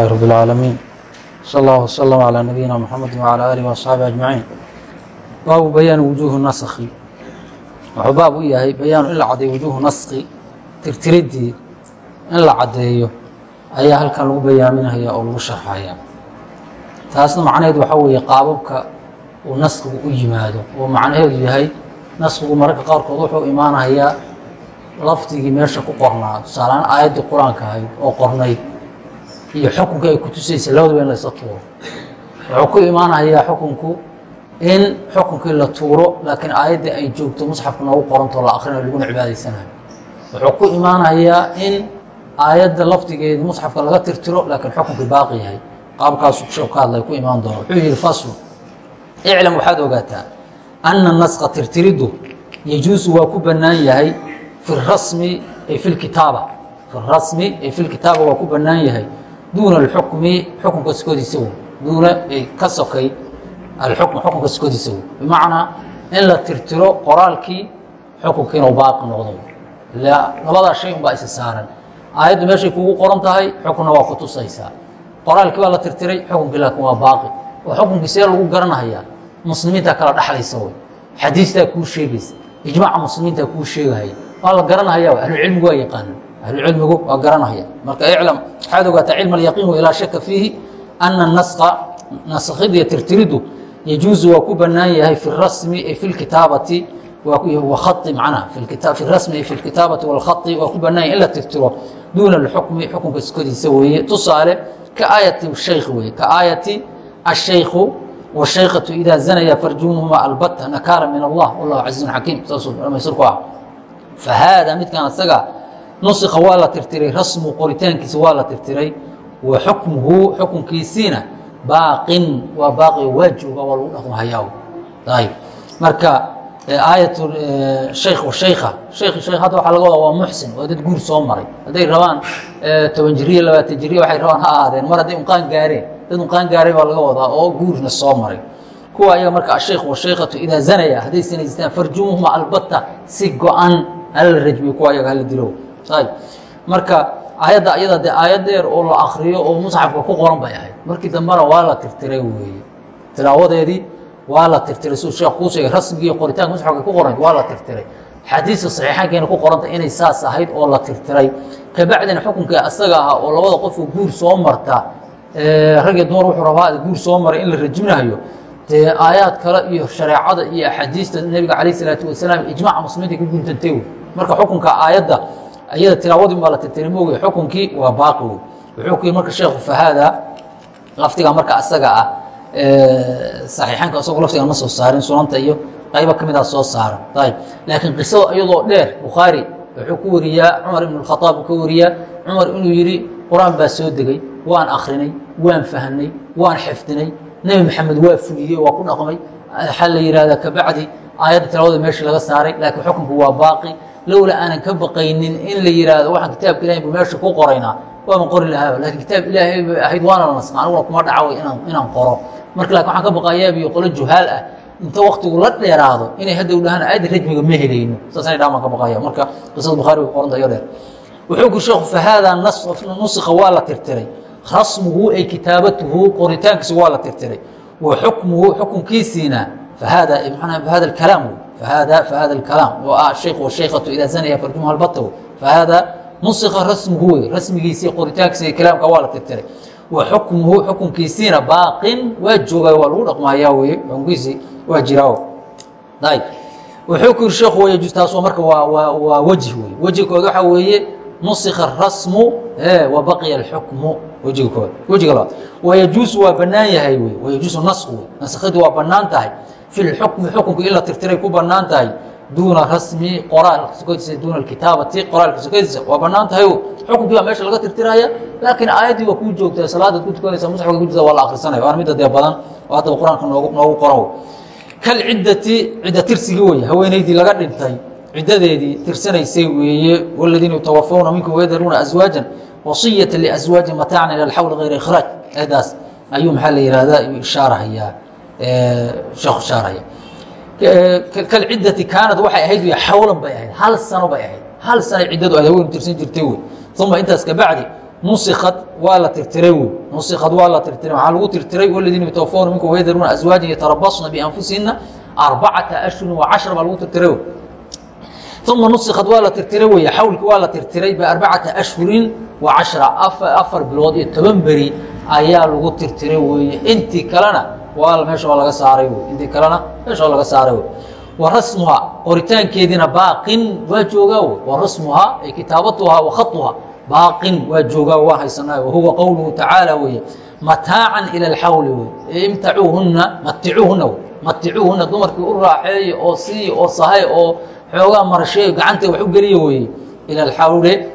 رب العالمين صلى الله وسلم على نبينا محمد وعلى آله وأصحaaبه أجمعين baabu bayaani wujuuhi naskhi wuxuu baab u yahay bayaanu in la cadeeyo wujuuhu naskhi tirtiridii in la caddeeyo ayaa halkan lagu bayaaminaya oo lagu sharxaya taasna macnaheedu waxaa weeye qaababka uu naskigu u yimaado oo macnaheedu yahay naskigu mararka qaarkood wuxuu imaanayaa lafdigii meesha ku qornaa tusaaleaan aayaddii qur-aanka ahayd oo qornayd iyo xukunka ay ku tusaysa labadaba in la isla tuuro. Wuxuu ku imaanayaa xukunku in xukunkii la tuuro laakiin aayaddii ay joogto musxafka noogu qorantoo la akrinayo laguna cibaadaysanayo wuxuu ku imaanayaa in aayadda lafdigeedii musxafka laga tirtiro laakiin xukunkii baaqi yahay. Qaabkaasu sheeku ka hadlay ku imaan doono. Wuxuu yihi faslu. Iclam waxaad ogaataa anna naska tirtiriddu yajuusu waa ku bannaan yahay fi rasmi ay fi lkitaaba. Fi rasmi ay fi lkitaaba waa ku bannaan yahay duuna alxukmi xukunka sokodiisa wey duuna ka sokay alxukm xukunka sokodiisa wey bimacnaa in la tirtiro qoraalkii xukunkiina u baaqi noqdo labadaa shay unbaa isa saaran aayaddu meeshay kugu qoran tahay xukunna waa ku tusaysaa qoraalkii baa la tirtiray xukunkii laakiin waa baaqi oo xukunkii see lagu garanayaa muslimiintaa kala dhexlaysa wey xadiistaa kuu sheegaysa ijmaaca muslimiintaa kuu sheegahaya waa la garanahaya ahlucilmigu waa yaqaanan ahlucilmigu waa garanahaya marka iclam waxaad ogaataa cilma alyaqiin wa ilaa shaka fiihi ana naska naskhidiya tirtiriddu yajuusu waa ku bannaan yahay fi rasmi ay fi lkitaabati wai macnaha fi rasmi fi lkitaabati walkhai waa ku bannaan yahay in la tirtiro duuna alxukmi xukunka sikodiisa weeye. Tusaale ka aayati shaykh weeye ka aayati ashaykhu washaykhatu idaa zanaya farjumuhuma albata nakaala min allah wallahu casiizun xakiim. Saasuu dhamaystir ku ah fa haada midkan asaga nusikha waa la tirtiray rasmu qoritaankiisa waa la tirtiray wa xukmuhu xukunkiisiina baaqin waa baaqi waa jooga waa lagu dhaqmahayaa ayb marka aayat shaykh washaykha shaykh shaykh hadda waxaa laga wadaa waa muxsin waa dad guur soo maray. Hadday rabaan toban jiriya labaatan jiriya waxay rabaan ha ahaadeen mar hadday unqaan gaareen dad unqaan gaaray baa laga wadaa oo guurna soo maray. Kuwa ayaga marka ashaykh washaykhatu idaa zanaya hadday sinaystaan farjumuhuma albata si go-an hala rajmiyo kuwa ayaga hala dilo marka aayadda ayada dee aayad dheer oo la akriyo oo musxafka ku qoran bay ahayd. Markii dambena waa la tirtiray weeye tilaawadeedii waa la tirtiray. Siduu sheekh kuu sheegay rasmigii qoritaanka musxafka ku qoran waa la tirtiray. Xadiista saxiixaankeena ku qoranta inay saas ahayd oo la tirtiray. Kabacdina xukunkii asaga ahaa oo labada qofku guur soo marta ragii dumar wuxuu rabaa guur soo maray in la rajminayo dee aayaad kale iyo shareecada iyo axaadiista nebiga calayh isalaatu wasalaam ijmaaca muslimiinta ku guntantay marka xukunka aayadda iyada tilaawadii baa la tirtiray moogay xukunkii waa baaqi wey wuxuu ku yii marka sheekhu fahaada laftiga marka asaga ah saxiixaanka isagoo laftiga ma soo saarin sunanta iyo qaybo ka midaa soo saaran. Ayb laakiin qisada iyadoo dheer bukhaari wuxuu ku wariyaa cumar ibn khaaab uu ka wariyaa. Cumar inuu yidhi qur'aan baa soo degay waan akrinay waan fahnay waan xifdinay. Nebi maxamed waa fuliyey waa ku dhaqmay. Waxaa la yihahdaa kabacdi aayadda tilaawada meesha laga saaray. Laakiin xukunku waa baaqi lowla aanan ka baqaynin in la yihahdo waxaan kitaabka ilahay bu meesha ku qoraynaa waaban qori lahaaba laakiin kitaab ilaahay bay ahayd waana la nasqa aniguna kuma dhacaway inaan qoro. Marka laakiin waxaan ka baqayaabiyo qolo juhaal ah inta waktigu la dheeraado inay hadda u dhahaan aayadda rajmiga ma helayno. Saasana dhamaan ka baqaya marka qisada bukhaari way qoranta iyo dheer wuxuu ku sheekhu fahaada nusikha waa la tirtiray. Rasmuhu ay kitaabatuhu qoritaankiisa waa la tirtiray. Wa xukmuhu xukunkiisiina fahada manaa fahada kalaam fahada fahada kalaam oo ah shaykh washaykhatu idaa zanaya farjumuha albata fahada nusikha rasmuhu wey rasmigiisii qoritaankiisa kalaamka waa la tirtiray wa xukmuhu xukunkiisiina baaqin waa joogaa waa lagu dhaqmahayaa weye xukunkiisii waa jiraa ayb wuxuu ku yiri sheekhu wayajus taas marka waa wejh wey weji kood waxaa weeye nusikha rasmu wa baqiya alxukmu wejiga kood wejiga labaad wayajuusu waa bannaan yahay wey wayajuusu nasku wey naskhidu waa bannaan tahay fi lxukmi xukunku in la tirtiray ku bannaan tahay duuna rasmi qoraalka sokodiisa duuna alkitaabati qoraalka sokodiisa waa bannaan tahay xukunkii baa meesha laga tirtiraya laakiin aayaddii waa kuu joogtaa salaadaad ku tukanaysa musxafka jirta waa la akhrisanaya waana midda dee badan oo haddaba qur'aanka noogu qoran kalciddati cidda tirsigii wey haweenaydii laga dhintay ciddadeedii tirsanaysay weeye waladiina yutawafawna minkum wayadaruuna aswaajan wasiyata liaswaaji mataacan ila alxawl hayra ikhraaj eedaas ayuu maxaa la yihahdaa ishaarahayaa sheekhu ishaarahaya kalciddati kaanad waxay ahayd wey xawlan bay ahayd. Hal sano bay ahayd. Hal sanay ciddadu aad haween tirsan jirtay wey uma intaas kabacdi nusikad waa la tirtiray wey nusikad waa la tirtiray. Waxaa lagu tirtiray waladiina yatawafawna minkum wayadaruuna aswaajin yatarabasna bianfusihina arbacata ashhurin wa cashra baa lagu tirtiray uma nusikad waa la tirtiray wey xawlki waa la tirtiray biarbacata ashhurin wa cashra. Afar bilood iyo toban beri ayaa lagu tirtiray weeye intii kalena waa meesha waa laga saaray wey intii kalena meesha waa laga saaray wey wa qoritaankeediina baaqin waa joogaa wey wa ay kitaabatuhaa wa baaqin waa joogaa waan haysanaa wahuwa qowluhu tacaala weeye mataacan ila alxawli wey imtacuuhunna maticuuhunna wey maticuuhunna dumarkii u raaxeeya oo siiya oo sahay oo xoogaa marasheeyo gacanta wax u geliya weeye. Ila alxawle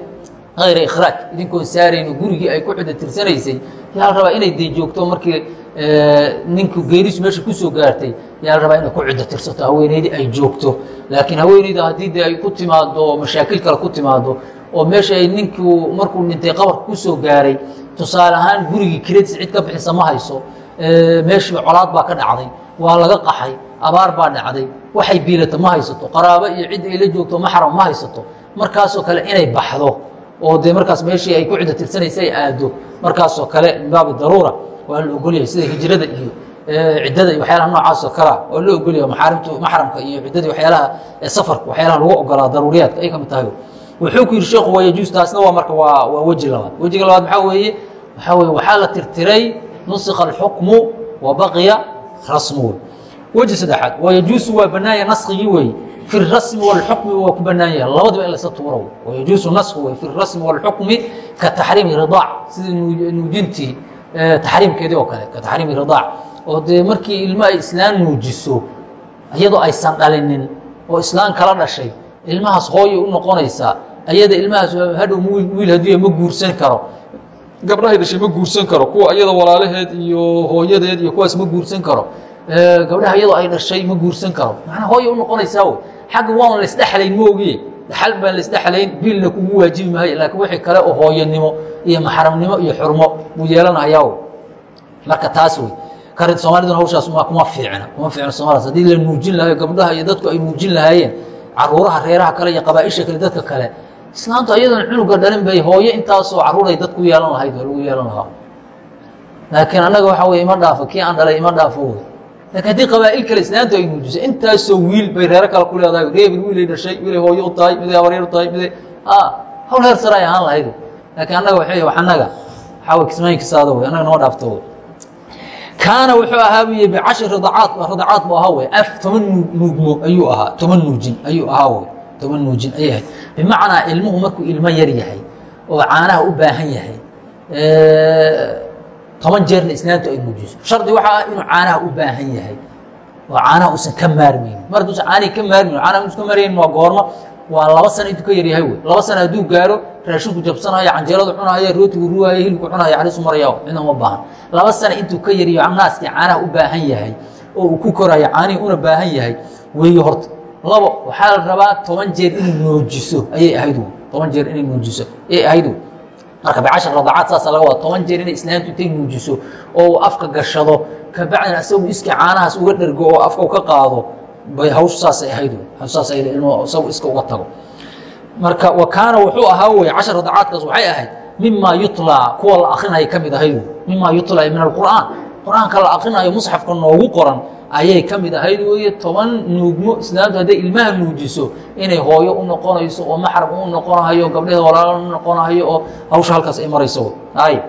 ayra ikhraaj idinkoon saarayno gurigii ay ku cidda tirsanaysay yaa rabaa inay dee joogto markii ninku geerisu meesha ku soo gaartay yaa la rabaa inay ku ciddo tirsato haweeneydii ay joogto. Laakiin haweeneyda haddii de ay ku timaado mashaakil kale ku timaado oo meesha ay ninkuu markuu dhintay qabarka ku soo gaaray tusaale ahaan gurigii kiradis cid ka bixisa ma hayso meeshiiba colaad baa ka dhacday waa laga qaxay abaar baa dhacday waxay biilato ma haysato qaraabo iyo cid ay la joogto maxram ma haysato. Markaasoo kale inay baxdo oo dee markaas meeshii ay ku ciddo tirsanaysa ay aado markaasoo kale min baabi daruura waa la ogolyahay sida hijrada iyo ciddada iyo waxyaalaha noocaasoo kalea waa la ogolyahay maxaarimtu maxramka iyo ciddadii waxyaalaha safarka waxyaalaha lagu ogolaa daruuriyaadka ay ka tahay. Wuxuu ku yidhi sheekhu waa yajuus taasna waa marka waa waa weji labaad. Wejiga labaad maxaa weeye? Waxaa weye waxaa la tirtiray nusikha alxukmu wa baqiya rasmu. Weji saddexaad waa yajuusu waa banaanya naskigii weeye fi rasmi wاlxukmi waa ku banaan labadiba in laysa tuuro wayajuusu nasku wey fi rasmi wاlxukmi ka taxriimi ridaac sidii nuujintii taxriimkeedii oo kale ka taxriimi ridaac oo dee markii ilmo ay islaan nuujiso iyadoo aysan dhalinin oo islaan kala dhashay ilmahaas hooyay u noqonaysaa ayada ilmahaas hadhow wiil haddii ma guursan karo. Gabdhahay dhashay ma guursan karo kuwa iyada walaalaheed iyo hooyadeed iyo kuwaas ma guursan karo. Gabdhaha iyadoo ay dhashay ma guursan karo. Macnaa hooya u noqonaysaa wey xagga waan laysdhexlayn moogiye dhaxal baan laysdhexlayn biilna kugu waajibi maayo laakiin wixii kale oo hooyanimo iyo maxramnimo iyo xurmo buu yeelanayaa wey marka taas wey kar soomaaliduna hawshaas ma kuma fiicna kuma fiicna soomalias haddii la nuujin lahayo gabdhaha iyo dadku ay nuujin lahaayeen caruuraha reeraha kale iyo qabaaisha kale dadka kale islaamtu ayadan cunuga dhalin bay hooyo intaasoo caruuray dad ku yeelan lahayd oo lagu yeelan lahaa. Laakiin annaga waxaa wey ima dhaafo kii aan dhalay ima dhaafo wey laakiin haddii qabaa'il kale islaamtu ay nuujiso intaasoo wiil bay reero kale ku leedahay reebel wiilay dhashay wiilay hooyo u tahay miday habaryar u tahay miday hawl heer sare ay ahaan lahayd laakiin annaga waxay wax annaga waxaa wey kismaayinkisaada wey annaga nama dhaafto wey kaana wuxuu ahaa buy bicashri ridacaad ridacaad buu ahaa wey af toban nuugmo ayuu ahaa toban nuujin ayuu ahaa wey toban nuujin ayay ahayd bimacnaa ilmuhu markuu ilmo yar yahay oo caanaha u baahan yahay toban jeerna islaamtu ay nuujiso. Shardi waxaa ah inuu caanaha u baahan yahay oo caanaha uusan ka maarmaynin. Mar hadduusan caanihi ka maarmayn caanaha usan ka maarmaynin waa goormo waa laba sano intuu ka yaryahay wey. Laba sano hadduu gaaro raashinku jabsanayo canjeeradu cunahaya rootigu ruwaaya hilibku cunahaya xariisu maraya cidna uma baahan. Laba sano intuu ka yaryayo naaskii caanaha u baahan yahay oo uu ku korayo caanihii una baahan yahay weeye horta labo waxaa la rabaa toban jeer inay nuujiso ayay ahayd toban jeer inay nuujiso ayay ahayd marka bicashar radacaad saasa laga wada toban jeer inay islaamtu intay nuujiso oo uu afka gashado kabacdina isagu iska caanahaas uga dhergo oo afka u ka qaado bay hawshu saasay ahayd. Saas ilmo isagu iska uga tago. Marka wa kaana wuxuu ahaa wey cashar radacaadkaas waxay ahayd mima yutlaa kuwa la akrinaya ka ahayd. Mima yutlaa min alqur'aan. Qur'aanka la akrinayo musxafka noogu qoran ayay ka ahayd weeye. Toban nuugmo islaamtu hadday ilmaha nuujiso inay hooyo u noqonayso oo maxram u noqonahayo gabdheeda walaalo u noqonahayo oo hawsha halkaas ay marayso. Ay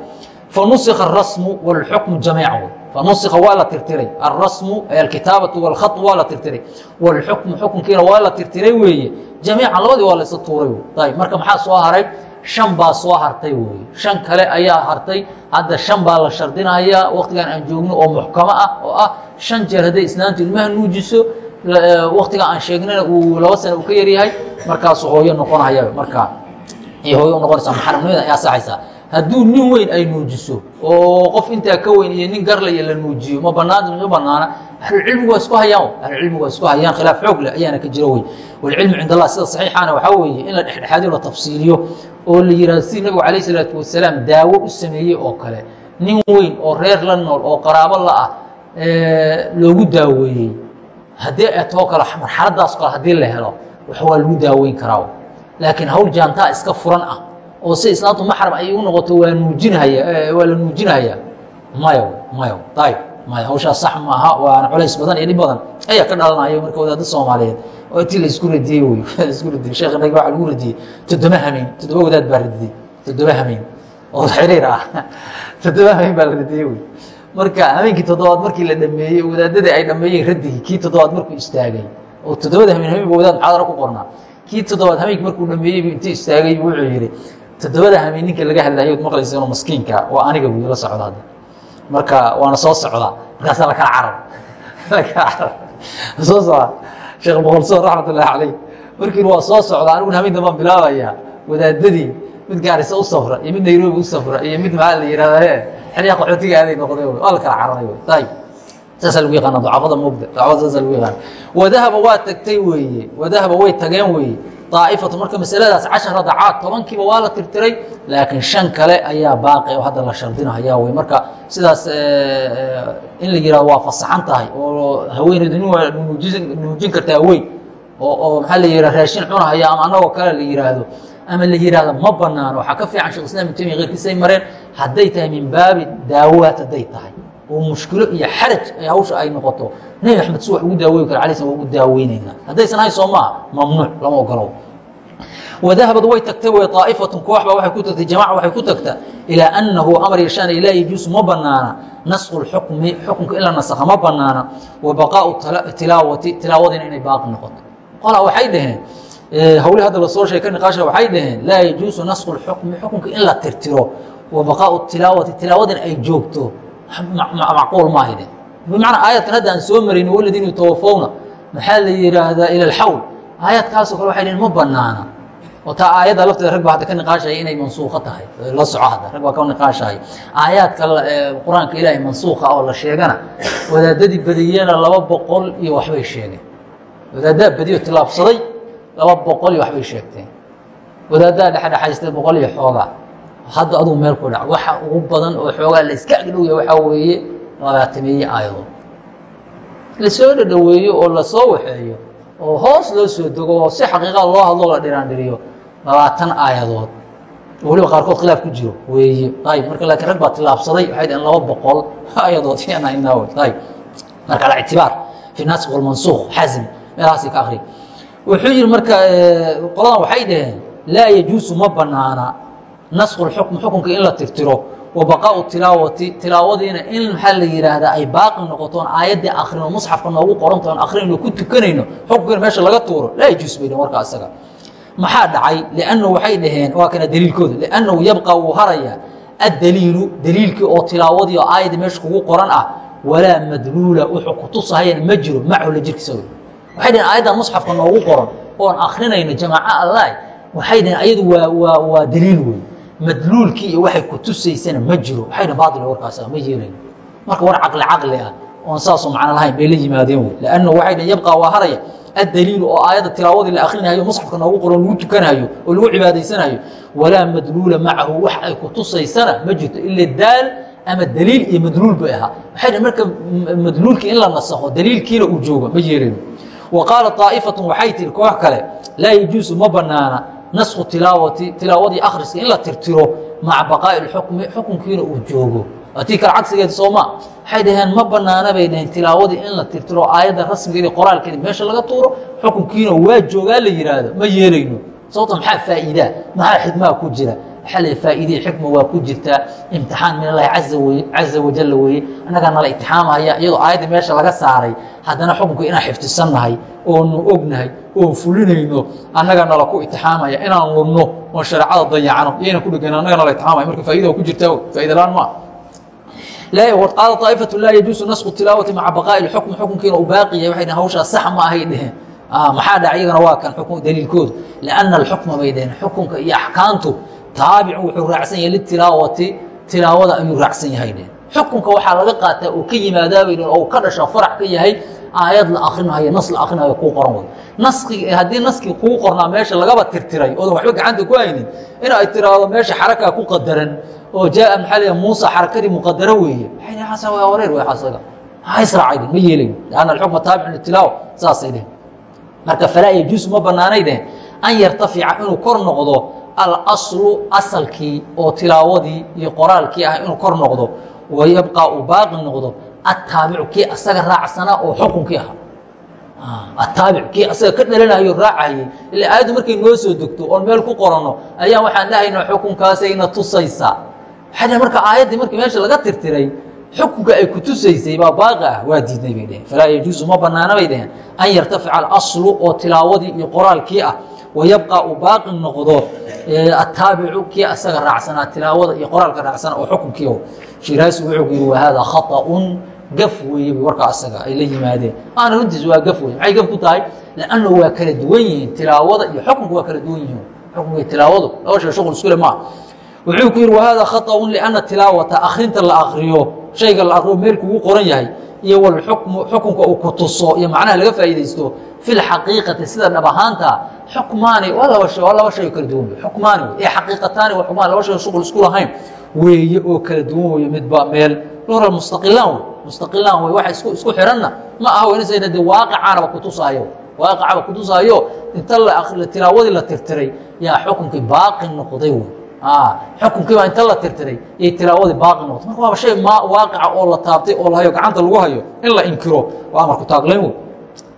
fanusikha arasmu wاlxukmu jamiica fanusikha waa la tirtiray. Alrasmu alkitaabatu wاlkhatu waa la tirtiray. Wاlxukmu xukunkiina waa la tirtiray weeye. Jamiican labadii waa laysa tuuray ayb marka maxaa soo haray? Shan baa soo hartay weeye. Shan kale ayaa hartay. Hadda shan baa la shardinayaa waktigan aan joogno oo muxkamo ah oo ah shan jeer hadday islaamtu ilmaha nuujiso waktiga aan sheegnana uu laba sana uu ka yaryahay markaasu hooyo noqonaya markaa iyo hooyo unoqonaysa maxaramnimada ay asaxaysaa hadduu nin weyn ay nuujiso oo qof intaa ka weyn iyo nin garlaya la nuujiyo ma banaanta ma banaana ahlucilmigu waa isku hayaan ahlucilmigu waa isku hayaan khilaaf xoog leh ayaana ka jiro wey walcilmu cind allah sida saxiixana waxaa weeye in la dhexdhexaadiyo la tafsiiliyo oo la yihahdo si nabigu calayh isalaatu wasalaam daawo u sameeyey oo kale. Nin weyn oo reer la nool oo qaraabo la ah loogu daaweeyey. Haddii ay too kale marxaladaas kale haddii la helo wax waa lagu daaweyn karaa laakiin hawl jaantaa iska furan ah oo si islaamtu maxram ay u noqoto waa nuujinhaya waa la nuujinhaya mayo mayo ayb maya hawshaas sax maaha waana culays badan iyo dhib badan. Ayaa ka dhalanaya marka wadaadda soomaaliyeed. Oo intii la isku radiyey wey isku radiyey. Sheekh naga waxa lagu radiyey toddoba hameyn toddoba wadaad baa radiyey toddoba hameyn oo xiriir ah toddoba hameyn baa la radiyey wey marka habeenkii toddobaad markii la dhameeyey wadaadadii ay dhameeyeen radigii kii toddobaad markuu istaagay oo toddobada hameen hameen ba wadaad muxaadara ku qornaa? Kii toddobaad habeenkii markuu dhameeyey intii istaagay wuxuu yidhi toddobada hameen ninka laga hadlayo od maqlaysa inuu maskiinka waa aniga buy la socda hadda. Marka waana soo socdaa markaasaa lakala carar lakala carar soo socda sheekh boqolsoon raxmat ullahi caleyh markiin waa soo socda aniguna habeen dambaan bilaabayaa wadaadadii mid gaarisa u safra iyo mid nairobi u safra iyo mid maxaa la yihahda xilyaa qaxootiga aaday noqday waa la kala cararay ayb saasaa lagu yaqaana ducafada mogda ducafada saasa lagu yaqaana wadahaba waa tagtay weeye wadahaba way tageen weeye daa'ifatu. Marka masaladaas cashar radacaad tobankiiba waa la tirtiray laakiin shan kale ayaa baaqi oo hadda la shardinaya wey marka sidaas in la yihahdo waa fasaxan tahay oo haweeneydu nin waa nuujin kartaa weyn. Oo maxaa la yihah raashin cunahaya ama annagoo kale la yihaahdo ama la yihahdo ma banaano. Waxaa ka fiican shekh islam ibn tamiya keyrkiisay mareen hadday tahay min baabi daawaat hadday tahay oo mushkilo iyo xaraj ay hawsha ay noqoto. Nebi maxamed si ugu daaweyi kara alay waa ugu daaweynayna haddaysan ahayn maaha mamnuuc lama ogolow wadahabad way tagtay way aa'ifatun koox baa waxay ku tagtay jamaca waxay ku tagta ilaa annahu amar yashaana laa yajuusu ma banaana nasku lxukmi xukunka in la nasakha ma banaana wa tilaawati tilaawadina inay baaqi noqoto. Qola waxay dhaheen hawli hadda la soo sheeg ka niqaasha waxay dhaheen laa yajuusu nasku lxukmi xukunka in la tirtiro. Wa tilaawati tilaawadina ay joogto macquul maaha dheh bimacnaa aayadkan hadda aan soo marayno waladiina yutawafawna maxaa la yihaahdaa ila alxawl aayadkaasoo kale waxay dhaheen ma banaana oo taa aayadda lafteeda rag baa hadda ka niqaashaya inay mansuuqo tahay. La soco hadda rag baa ka niqaashaya. Aayaadka qur'aanka ilaahay mansuuqa oo la sheegana wadaadadii badiyena laba boqol iyo waxbay sheegeen. Wadaaddaa badiyo tilaabsaday laba boqol iyo waxbay sheegteen. Wadaaddaa dhexdhexaystay boqol iyo xoogaa hadda aduu meel ku dhac. Waxa ugu badan oo xoogaa la iska agdhowya waxaa weeye labaatameeye aayadood la soo dhadhaweeyo oo la soo waxeeyo oo hoos loo soo dego oo si xaqiiqada loo hadloo la dhiraandhiriyo labaatan aayadood. Oo weliba qaarkood khilaaf ku jiro. Weeye ayb marka laakiin rag baa tilaabsaday waxay dhaheen laba boqol aayadood yanaaw ayb marka alictibaar fi nasikh walmansuuq xasmi. Meelahaasi ka akri wuxuu yihi marka qoladan waxay dhaheen laa yajuusu ma banaana nasku lxukm xukunka in la tirtiro wa baqaau tilaawati tilaawadiina in maxaa la yihaahdaa ay baaqi noqotoon aayaddii akrino musxafka noogu qorantoon akrinayno ku tukanayno xukunkiina meesha laga tuuro laa yajuus bay dhaheen warka isaga maxaa dhacay? Liannahu waxay dhaheen waa kana daliilkooda liannahu yabqa wuu harayaa addaliilu daliilkii oo tilaawadii oo aayaddii meesha kugu qoran ah walaa madluula wuxuu kutusahayana ma jiro macahu la jirkiisa waxay dhaheen aayaddan musxafka noogu qoran oon akrinayno jamaaco allah waxay dhaheen ayadu waa waa waa daliil wey madluulkii iyo waxay ku tusaysana ma jiro. Waxay dhaheen baatil warkaas ma yeelayn marka war caqli caqli ah oon saasoo macno lahayn bay la yimaadeen wey. Liannahu waxay dhaheen yabqaa waa haraya addaliilu oo aayadda tilaawadii la akhrinayo musxafka noogu qoran lagu tukanayo oo lagu cibaadaysanayo walaa madluula macahu wax ay ku tusaysana ma jirto ila daal ama daliil iyo madluul bay ahaa. Waxay dhaheen marka madluulkii in la nasakho daliilkiina uu joogo ma yeelayno wa qaala طaa'ifatun waxay tihi koox kale laa yajuusu ma banaana nasku tilaawati tilaawadii akhriska in la tirtiro maca baqaa'i اxukmi xukunkiina uu joogo. Tii kale cagsigeed sooma waxay dhaheen ma banaana bay dhaheen tilaawadii in la tirtiro aayadda rasmigeedi qoraalkeedi meesha laga tuuro xukunkiina waa joogaa la yihaahdo ma yeelayno. Sababto maxaa faa'iidaa? Maxaa xikmaa ku jira waxaa la faa'iidii xikma waa ku jirtaa imtixaan min allahi caza wajalla weeye. Annagaa nala imtixaamaya iyadoo aayaddii meesha laga saaray haddana xukunka inaan xifdisannahay oonu ognahay oon fulinayno annaga nala ku imtixaamaya inaan lunno oon shareecada dayacno iyayna ku dhegan annaga nala imtixaamaya. Marka faa'ida ku jirtaa faa'ida la'aan maa qaala طaa'ifatu laa yajuusu nasku tilaawati maca baqaa'i اxukmi xukunkiina uu baaqi yahay waxay dhaheen hawshaas sax ma ahay dheheen. Maxaa dhaca iyagana waa kan daliilkoodu lianna alxukma bay dhaheen xukunka iyo axkaamtu taabicun wuxuu raacsan yahay litilaawati tilaawada ayuu raacsan yahay xukunka waxaa laga qaataa uu ka yimaadaa bay dheheen oo ka dhasha farax ka yahay aayad la akrinayo nas la akrinayo kuu qoran way naskii haddii naskii kuu qornaa meesha lagaba tirtiray oodan waxba gacanta ku haynin in ay tiraahdo meesha xarakaa ku qadaran oo jaaa maxaa la muusa xarakadii muqadaro weeye. Xasan waa wareer wey xasaga ha israacay dhehen ma yeelayn. Lianna alxukma taabicun litilaawa saasay dhehen marka falaa yajuusu ma banaanay dhehen an yartafica inuu kor noqdo alaslu asalkii oo tilaawadii iyo qoraalkii ah inuu kor noqdo wayabqaa uu baaqi noqdo ataabicu kii asaga raacsanaa oo xukunkii ahaa. Ataabic kii asaga ka dhalanayo raacayay ila aayaddu markay noo soo degto oon meel ku qoranno ayaan waxaan dhahaynaa xukunkaasayna tusaysaa. Waxaa marka aayaddii markii meesha laga tirtiray xukunka ay ku tusaysay baa baaqi ah waa diidnay bay dheheen falaa yajuusu ma banaana bay dheheen an yartafica alaslu oo tilaawadii iyo qoraalkii ah wayabqaa uu baaqi noqdo ataabicu kii isaga raacsanaa tilaawada iyo qoraalka raacsan oo xukunkii shiraasi wuxuu ku yihi wahaadaa khaطaun gaf weeye warkaa isaga ay la yimaadeen maana runtiis waa gaf weye maxay gaf ku tahay lanno waa kala duwan yihiin tilaawada iyo xukunku waa kala duwan yihiin xukunka tilaawadu laba shay shuqul iskule maaha wuxuu ku yihi wahaadaa khaطaun liana tilaawata akrinta la akriyo shayga la akriyo meel kugu qoran yahay iyo xukunka uu ku tuso iyo macnaha laga faa'iidaysto fi sida dhab ahaanta xukmaani waa laba waa laba shay oo kala duwan xukmaani ee xaqiiqataani waa xukmaan laba shay shuqul isku lahayn weeye oo kala duwan weeye midba meel dhora mustaqilaan mustaqilaan wey waxa isku isku xiranna ma aha weynasayna dee waaqicaanaba kutusaayo waaqicaba kutusaayo inta la tilaawadii la tirtiray yaa xukunkii baaqi noqday wey xukunkiibaa inta la tirtiray yay tilaawadii baaqi noqotay marka waaba shay waaqica oo la taabtay oo lahayo gacanta lagu hayo in la inkiro waa amarku taaglayn wey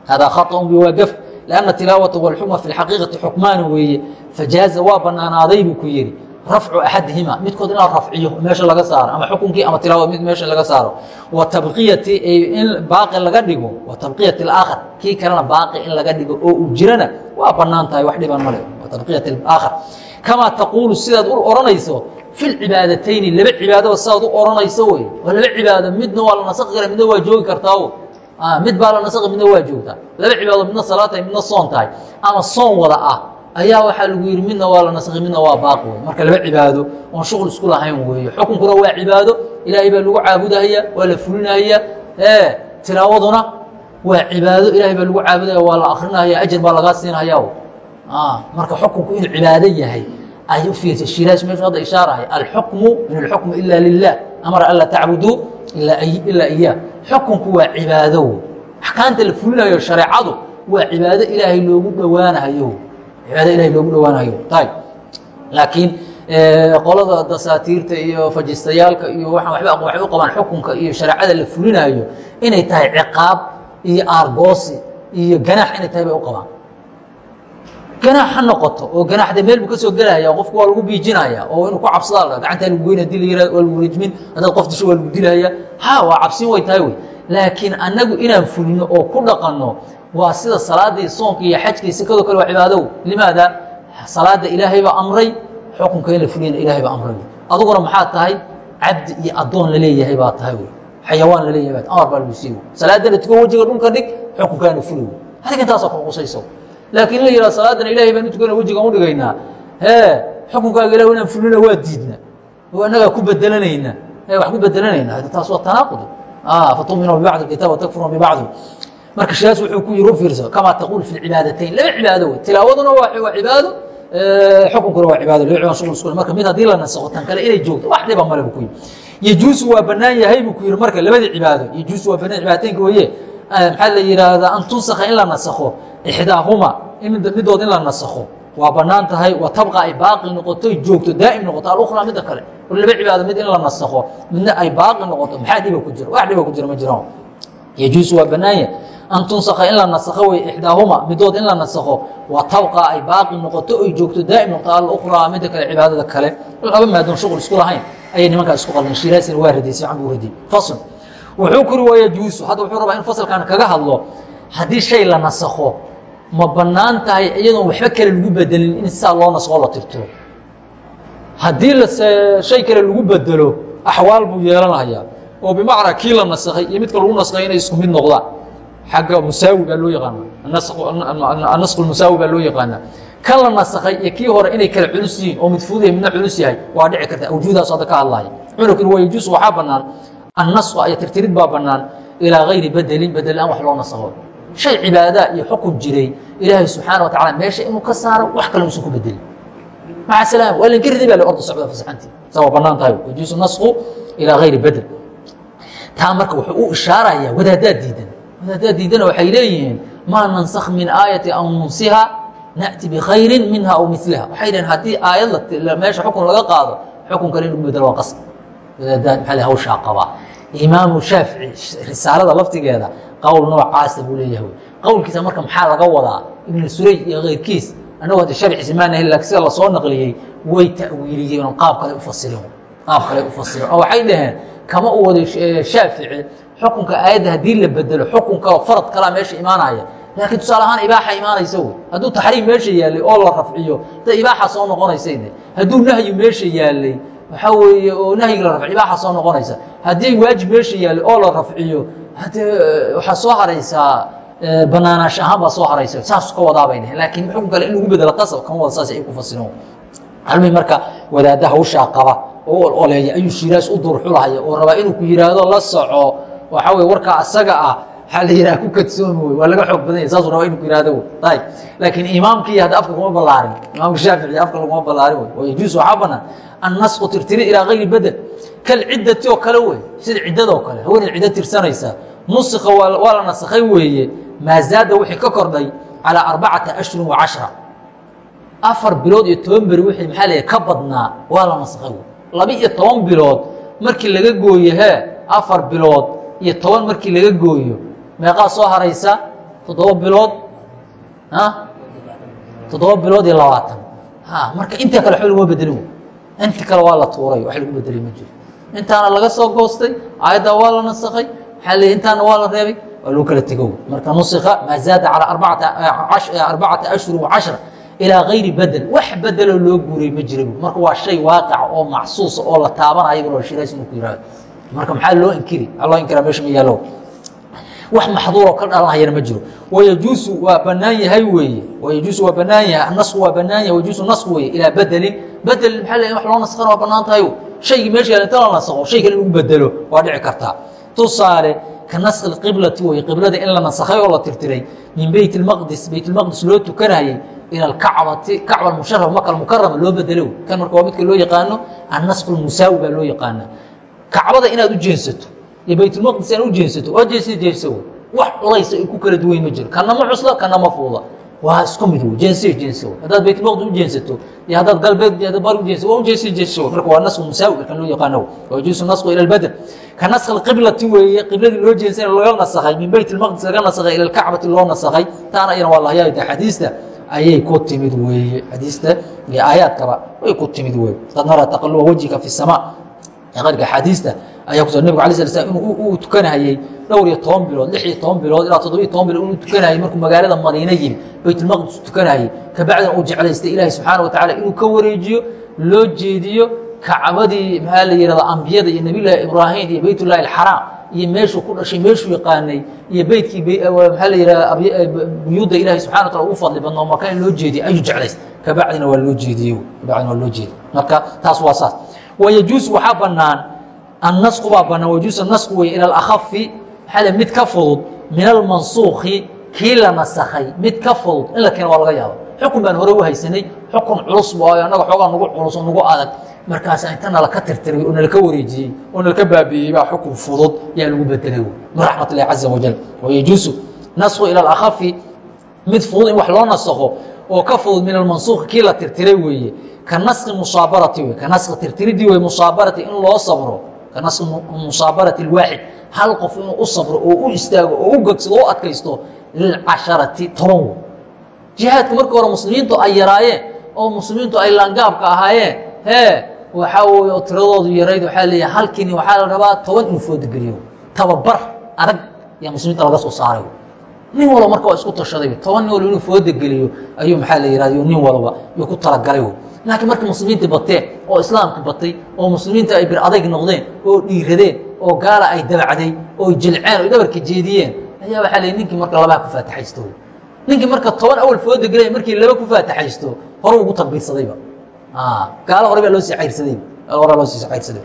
hada khaطأ bi waa gaf لأنa tilaawata wاlxukma fi اxaqiiqati xukmaani weeye fajaaza waa banaanaaday buu ku yidhi rafcu axadihima midkood in la rafciyo meesha laga saaro ama xukunkii ama tilaawad mid meesha laga saaro wa tabqiyati in baaqi laga dhigo wa tabqiyati اlaakhar kii kalena baaqi in laga dhigo oo uu jirana waa banaan tahay wax dhiban male wa tabqiyati اaakhar kamaa taquulu sidaad u odhanayso fi lcibaadatayni laba cibaadaba sidaad u odhanayso wey oo laba cibaado midna waa la nasakhi kara midna waa joogi kartaa mid baa la nasakhi midna waa joogtaa laba cibaado midna salaad tahay midna soon tahay ama soon wada ah ayaa waxaa lagu yidhi midna waa la nasakhi midna waa baaqi wey marka laba cibaado oon shuqul isku lahayn weeye xukunkuna waa cibaado ilaahay baa lagu caabudahaya waa la fulinahaya tilaawaduna waa cibaado ilahay baa lagu caabudaya waa la akrinahaya ajar baa lagaa siinahaya marka xukunku inuu cibaado yahay ay u fiirsa shiraas meeshu hadda ishaarahay. Alxukmu in alxukmu ila lilah amara anlaa tacbuduu ilaa iyaah xukunku waa cibaado. Axkaamta la fulinayo shareecadu waa cibaado ilaahay loogu dhowaanahayo. Cibaado ilahay loogu dhowaanahayo. Ayb laakiin qolada dasaatiirta iyo fajistayaalka iyo waxaan waba waxay u qabaan xukunka iyo shareecada la fulinayo inay tahay ciqaab iyo aargoosi iyo ganaax inay tahay bay u qabaan ganaax ha noqoto oo ganaax de meel buu ka soo gelaya qofku waa lagu biijinaya oo inuu ku cabsadaa la gacantaa lagu goyn haddii la waa lagu rajmin haddaad qof disho waa lagu dilaya. Ha waa cabsin way tahay wey. Laakiin annagu inaan fulino oo ku dhaqanno waa sida salaadii soonka iyo xajka iyo sekado kale waa cibaadow limaada? Salaada ilaahay baa amray xukunka in la fuliyana ilahay baa amray. Aduguna maxaa tahay? Cabdi iyo addoon la leeyahay baa tahay wey. Xayawaan la leeyahay baa amar baa lagu siiy salaadana tuko wejiga dhulka dhig xukunkaana fuli wey adiga intaasoo kala qusayso laakiin la yihah salaadana ilahay baan utukana wejigaan udhigaynaa hee xukunkaaga ilah inaan fulina waa diidna oo annagaa ku bedelanayna wax ku bedelanayna taas waa tanaaqud fatuminuu bibacdi kitaab watakfuruna bibacdi marka shaas wuxuu ku yiri u fiirso kamaa taquul fi cibaadatayn laba cibaado wey tilaawaduna waa cibaado xukunkuna waa cibaado laba shugul isku marka mid haddii la nasakho tan kale inay joogto wax dhiba male bu ku yiri yejuusu waa banaan yahay buu ku yiri marka labadii cibaado yejuusu waa banaan cibaadateynka weeye maxaa la yidhaahdaa an tunsakha in la nasakho ixdaahuma midood in la nasakho waa bannaan tahay wa tabqa ay baaqi noqoto joogto daa'im noqoto alukhraa midda kale war laba cibaado mid in la nasakho midna ay baaqi noqoto maxaa dhiba ku jira wax dhiba ku jira ma jiraan yejuusu waa banaanya an tunsakha in la nasakho wey ixdaahuma midood in la nasakho wa tabqa ay baaqi noqoto oy joogto daa'im noqoto alukhraa midda kale cibaadada kale laba maadoon shuqul isku lahayn ayay nimankaa isku qaldeen shiraasina waa radiyay si can buu radiyey fasl wuxuu kuri waa yajuusu hadda wuxuu rabaa in fasalkan kaga hadlo haddii shay la nasakho ma bannaan tahay iyadoon waxba kale lagu bedelin in sisaa loo nasakho la tirtiro. Haddii shay kale lagu bedelo axwaal buu yeelanayaa oo bimacnaa kii la nasakhay iyo midka lagu naskhay inay isku mid noqdaan. Xagga musaawi baa loo yaqaana anasku musaawi baa loo yaqaanaa. Kan la nasakhay iyo kii hore inay kala culus yihiin oo mid fuduya midna culus yahay waa dhici karta awjuudaas hadda ka hadlaya cunugkin waa yajuus waxaa bannaan annasku aya tirtirid baa bannaan ilaa gayri bedelin bedel la'aan wax loo nasakho shay cibaada iyo xukun jiray. Ilaahay subxaana wa tacala meesha inuu ka saaro wax kale uusan ku bedelin maca salaam waa lainka riday baa orda socda fasaxantii saa waa tahay. Yajuusu nasku ilaa gayri bedel taa marka wuxuu u ishaarayaa wadaaddaa diidan. Wadaaddaa diidana waxay leeyihiin maa nansakh min aayati aw nunsiha na'ti bikhayrin minha aw miliha waxay dhaheen haddii aayad meesha xukun laga qaado xukun kale in bedelo waa qasb wadaadaan maxaa hawshaa qabaa. Imaamu shaafici risaalada laftigeeda qowl noocaasa buu leeyahay qowlkiisa marka maxaa laga wadaa? Ibnu suray iyo keyrkiis. Annagu hadda sharciisi maanahay laakiin sida la soo naqliyey way ta'wiiliyeen oo qaab kale u fasireen qaab kale u oo waxay dhaheen kama u wado shaafici xukunka aayadda haddii la bedelo xukun kaleo farad kalaa meesha imaanaya. Laakiin tusaale ahaan ibaaxa imaanaysa wey. Hadduu taxriim meesha yaallay oo la rafciyo da ibaaxa soo noqonaysayde hadduu nahyi meesha yaallay waxaa weeye oo nahyiga la rafciyo ibaaxa soo noqonaysa. Haddii waajib meesha yaallay oo la rafciyo haddee waxaa soo haraysaa banaanaash ahaan baa soo haraysa. Saas ka wadaabay dheheen laakiin xukun kale in lagu bedelo qasab? Kama wada saas ay ku fasireen halmay marka wadaadda hawshaa qaba. Oo ololeeya ayuu shiiraas u durxulahaya oo rabaa inuu ku yidhaahdo la soco. Waxaa weye warkaa asaga ah waxaa la yidhaha ku kadsoomi wey waa laga xoog badan yahy saasuu rabaa inuu ku yihahdo wey ayib laakiin imaamkii hadda afka kuma ballaarin imaamka shaafici afka laguma ballaarin wey oo yajuus waxaa banaan. Annasku tirtiri ilaa gayri bedel. Kal ciddati oo kale wey sida ciddadoo kale. Haweeneed ciddo tirsanaysa nusika waa la nasakhay weeye maa zaada wixii ka kordhay calىa arbacata ashhurin wa cashra. Afar bilood iyo toban beri wixii maxaa la ka badnaa waa la nasakhay laba iyo toban bilood markii laga gooyo afar bilood iyo toban markii laga gooyo meeqaa soo haraysa? Toddoba bilood? Toddoba bilood iyo labaatan. Marka inta kale waba laguma bedelin inta kale waa la tuuray wax lagu bedelay ma jiro. Intaana laga soo goostay aayaddaa waa la nasakhay maxaa l intaana waa la reebay waa loo kala tego marka nusika maa zaada calى arbacata ashhuri وcashra ilىa gayri bedel wax bedeloo loo guuray ma jira marka waa shay waaqica oo maxsuusa oo la taabanayo shiraas inuu ku yihahdo marka maxaa loo inkiri maa loo inkira meesha ma yaalo wax maxduuroo ka dhalanhayana ma jiro wayajuusu waa banaan yahay weeye wayajuusu waa banaan yahay anasku waa banaan yahay wayajuusu nasku weeye ilaa bedelin bedel maxaa le wax loo naskana waa banaan tahay shaygii meesha yaala inta la nasakho shay kale in lagu bedelo waa dhici kartaa tusaale ka naskhi qiblati wey qiblada in la nasakhay oo la tirtiray min beyt اmaqdis beyt اlmaqdis loo tukanayay ilى اkacbati kacba musharaf maka mukarama loo bedelo kan marka waa midka loo yaqaano annasku musaawi baa loo yaqaana kacbada inaad u jeensato iyo baytulmaqdis inaad u jeensato oo jeesa jeesa wey wax culaysa ay ku kala duwan ma jiro kana ma cusla kana ma fuuda waa isku mid jeensiya jeensi haddaad baytmaqdis u jeensato iyo haddaad galbeed bari ujeens waa u jeensiya jeensi marka waa nasku musaawir kan loo yaqaano waa jinsu nasku ila albadn ka nask alqiblati weeye qibladii loo jeensana laga nasakhay min beyt ilmaqdis laga nasakhay ila alkacbati loo nasakhay taana iyana waa lahyaayta xadiista ayay ku timid weeye xadiista iyo aayaadkaba way ku timid weye qad naraa taqaluba wajhika fi samaa qarka xadiista ayaa kuso nebig ala sla slam uu tukanahayey dhowr iyo toban bilood lix iyo toban bilood ilaa toddoba iyo toban bilood inuu tukanahayey markuu magaalada madiina yimi baytulmaqdis tukanahayey kabacdina uu jeclaystay ilaahi subxaana wa tacala inuu ka wareejiyo loo jeediyo kacbadii maxaa la yihahda ambiyada iyo nebiyullaahi ibraahim iyo beytullahi alxaraam iyo meeshuu ku dhashay meeshuu yaqaanay iyo beytkii maxaa la yihahda buyuudda ilaahi subxana wa tala ugu fadli badnoo maka in loo jeediyo ayuu jeclaystay. Kabacdina waa loo jeediyey kabacdina waa loo jeediy marka taas waa saas. Wayajuusu waxaa banaan annasku baa banaan wayajuusu nasku wey ila alakhafi maxaa mid ka fudud min almansuukhi kii la nasakhay mid ka fudud in la keeno waa laga yaaba xukun baan hore u haysanay xukun culus bu ayo annaga xoogaa nagu culus oo nagu adag markaasa inta nalaka tirtiray oo nalaka wareejiyey oo nalaka baabiiyey baa xukun fudud yaa lagu bedelay min raxmat illahi caza wajal wayajuusu nasku ila alakhafi mid fudud in wax loo nasakho oo ka fudud min almansuukhi kii la tirtiray weeye ka naski musaabarati wey ka naski tirtiridii wey musaabarati in loo sabro musaabarati اlwaaxid hal qof inuu u sabro oo u istaago oo u gogsado o adkaysto lilcasharati toban wey jihaadku markii hore muslimiintu ay yaraayeen oo muslimiintu ay laangaabka ahaayeen hee waxaa weye oo tiradoodu yarayd waxaa leeyahay halkiini waxaa la rabaa toban inuu foodageliyo tababar adag yaa muslimiinta laga soo saaray. Nin walba marka waa isku tashaday toban nin walba inuu foodageliyo ayuu maxaa la yihahdo nin walba yuu ku talagalay laakiin markii muslimiintii bateen oo islaamka batay oo muslimiinta ay bir adayg noqdeen oo dhiiradeen oo gaala ay dabacday oo jilceen o dhabarka jeediyeen ayaa waxaa lay ninkii marka labaa ku faataxaysto ninkii marka toban awal fooda gelay markii laba ku faataxaysto hore ugu takbiirsadayba gaalo hore baa loo sii cayrsaday hore loo sii cayrsaday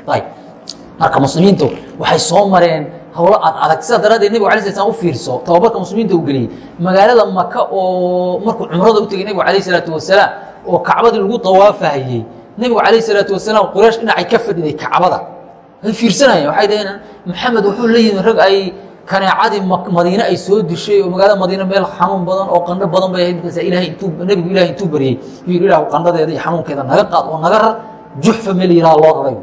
marka muslimiintu waxay soo mareen hawlo ad adag. Sidaa daraaddeed nebigu alay sl slam u fiirso tababarka muslimiinta u geliyey. Magaalada maka oo markuu cumrada u tegey nebigu alayh isalaatu wasalaam oo kacbadii lagu dawaafahayey. Nebigu calayh isalaatu wasalaam quraysh dhinacay ka fadhiday kacbada. Ay fiirsanayeen waxay dhaheen maxamed wuxuu la yimi rag ay kaneecadii madiine ay soo dishay oo magaalada madiine meel xanuun badan oo qandho badan bay ahayd markaasa ilahay intuu nebigu ilahay intuu baryey yuu yidhi ilahu qandhadeeda iyo xanuunkeeda naga qaad oo naga rar juxfa meel yiraha loo raray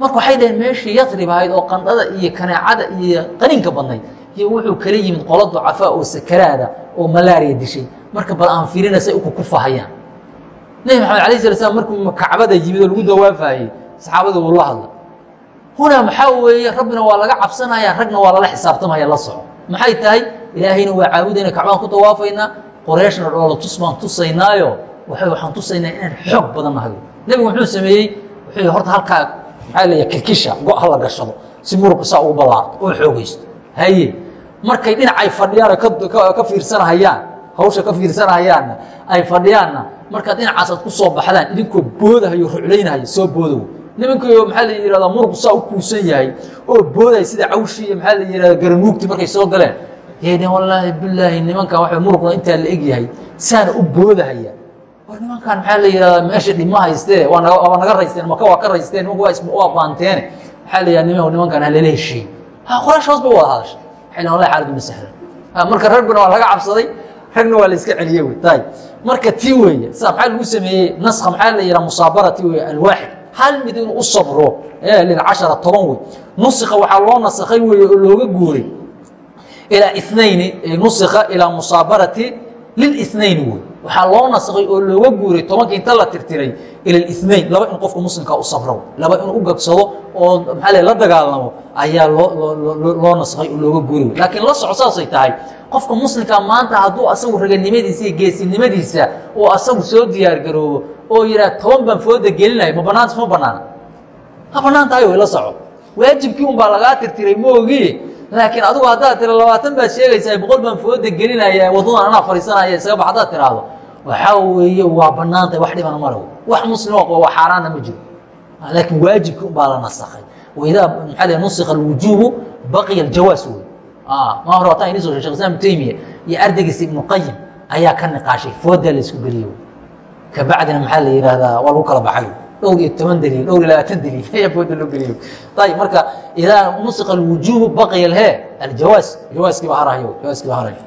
marka waxay dhaheen meeshii yatrib ahayd oo qandhada iyo kaneecada iyo qaniinka badnayd iyo wuxuu kala yimid qolo ducafaa oo sakaraada oo malaariya dishay. Marka bal aan fiirina say uku kufahayaan nebi maxamed alay sala slam markuu kacbada yimid oo lagu dawaafayey saxaabada wuu la hadla. Hunaa maxaa weeye rabbina waa laga cabsanaya ragna waa lala xisaabtamaya la soco. Maxay tahay? Ilaahayna waa caabudayna kacbaan ku dawaafaynaa qoreyshna dhoola tus baan tusaynaayo waxaan tusaynaa inaan xoog badan nahay. Nebigu muxuu sameeyey wuxuu horta halkaa maxaa leeya kilkisha go' hala gashado si muruqa saa ugu ballaarto oo xoogaysto. Haye markay dhinacay fadhiyaan ka fiirsanahayaan hawsha ka fiirsanahayaanna ay fadhiyaanna markaad dhinacaasaad ku soo baxdaan idinkoo boodahayo ruclaynahaya soo boodow. Nimankiio maxaa la yihahdaa muruqu saa u kuusan yahay oo booday sida cawshii iyo maxaa la yihahda garanuugti markay soo galeen. Yadeen wallaahi bilaahi nimankan waxa muruqda intaa la eg yahay saana u boodahaya. War nimankan maxaa la yihahdaa meesha dhima haystee waa naga waa naga raysteen maka waa ka raysteen nimanku waa isma waa baanteene maxaa la yihahda nimanku nimankan ha lala heshiiy ha qoraash hoos bay wada hadashay. Waxay leeyihiin wallahi xaaladdu ma sahlan. Marka ragguna waa laga cabsaday ragna waa la iska celiye tay marka tii weeye sa maxaa lagu sameeyey? Naska maxaa la yidhaha? Musaabarati wey alwaaxid. Hal mid inuu u sabro lilcashara toban wey nusika waxaa loo nasakhay weeye oo looga guuray ilaa inayni nusika ilaa musaabarati lilinayn wey waxaa loo nasakhay oo looga guuray tobanka inta la tirtiray ila inayn laba in qofka muslimka u sabro laba inuu u gagsado oo maxaa la dagaalamo ayaa loo nasakhay oo looga guuray. Laakiin la soco saasay tahay qofka muslimka maanta hadduu asagu raganimadiisa iyo geesinimadiisa uu asagu soo diyaar garoobo oo yidhaah toban baan fooda gelinaya ma banaanta ma banaana. Ma bannaan tahay la soco waajibkii un baa lagaa tirtiray maogi laakiin adigu haddaad tira labaatan baad sheegaysaa boqol baan fooda gelinaya waddadan anaa fadhiisanaya isaga haddaad tiraahdo waxaa weeye waa bannaan tahay wax dhibana male wax muslima waa xaaraana ma jiro. Laakiin waajibkii un la nasakhay. Waidaa maxaa la nusika alwujuubu baqiya aljawaas wey ma hore wataan idin so shekh islam ibnu taymiya iyo ardaygiisa ibnu qayim ayaa ka niqaashay foodaa la isku geliyo kabacdina maxaa la yidhaahdaa waa lagu kala baxay dhowr iyo toban daliil dhowr iyo labaatan daliil. Ayaa fooda loo geliyo. Ayib marka idaa nusika alwujuubu baqiya he aljawaas jawaaskii baa harayo jawaaskii baa harayo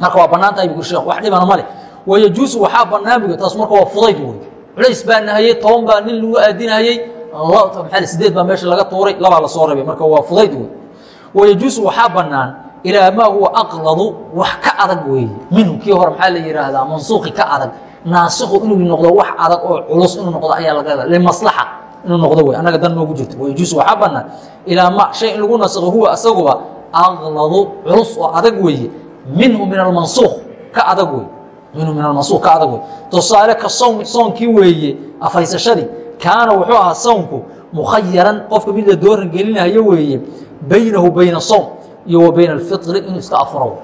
marka waa bannaan tahay bu sheekh wax dhibana ma leh. Wayajuusu waxaa banaan buga taas marka waa fudayd wey culays baa nahayey toban baa nin lagu aadinayey maxaa sideed baa meesha laga tuuray labaa la soo rabay marka waa fudayd wey wayajuusu waxaa banaan ilaa maa huwa aqladu wax ka adag weeye minhu kii hore maxaa la yidhaahdaa mansuuqi ka adag naasiku inuu noqdo wax adag oo culus inuu noqdo ayaa laga limaslaxa inuu noqdo wey annaga dan noogu jirto wayajuusu waxaa banaan ilaa ma shay in lagu nasakho huwa asaguba aqladu culus oo adag weeye. Minhu min almansuuq ka adag wey minhu min almansuuq ka adag wey tusaale ka sawm soonkii weeye afaysashadii kaana wuxuu ahaa sownku mukhayaran qofka mid la dooran gelinayo weeye baynahu bayna soom iyo wa bayna alfitri inuu iska afuro.